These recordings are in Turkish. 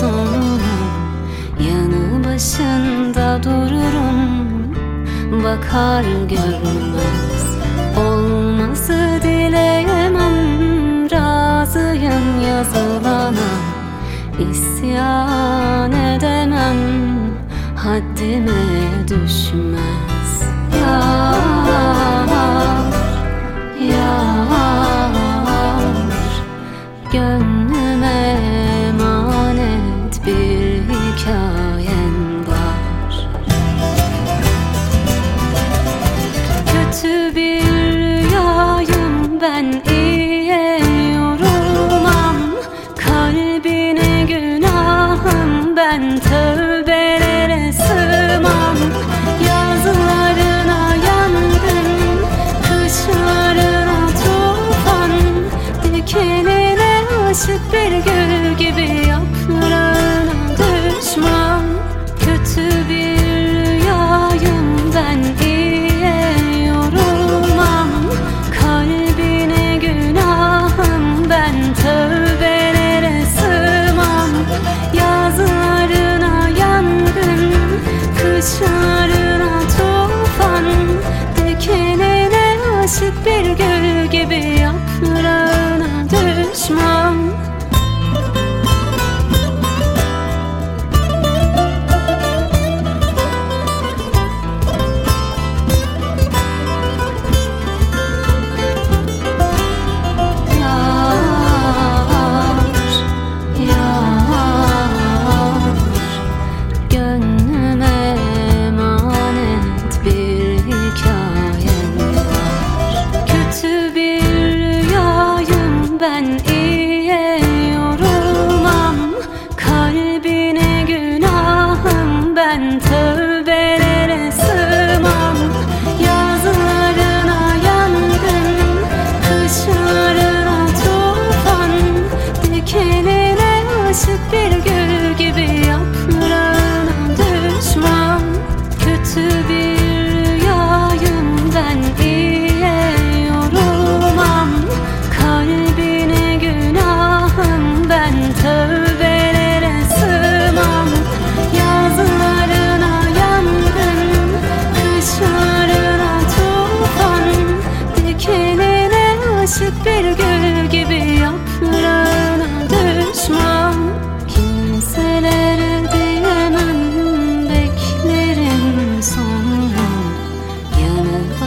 sorunun Yanı başında dururum. Bakar görmez. Olmazı dileyemem. Razıyım yazılana. İsyan edemem. Haddime düşmez. Yar Yar. Gönlüm 本。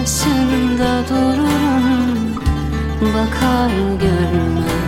karşında dururum. Bakar görmez.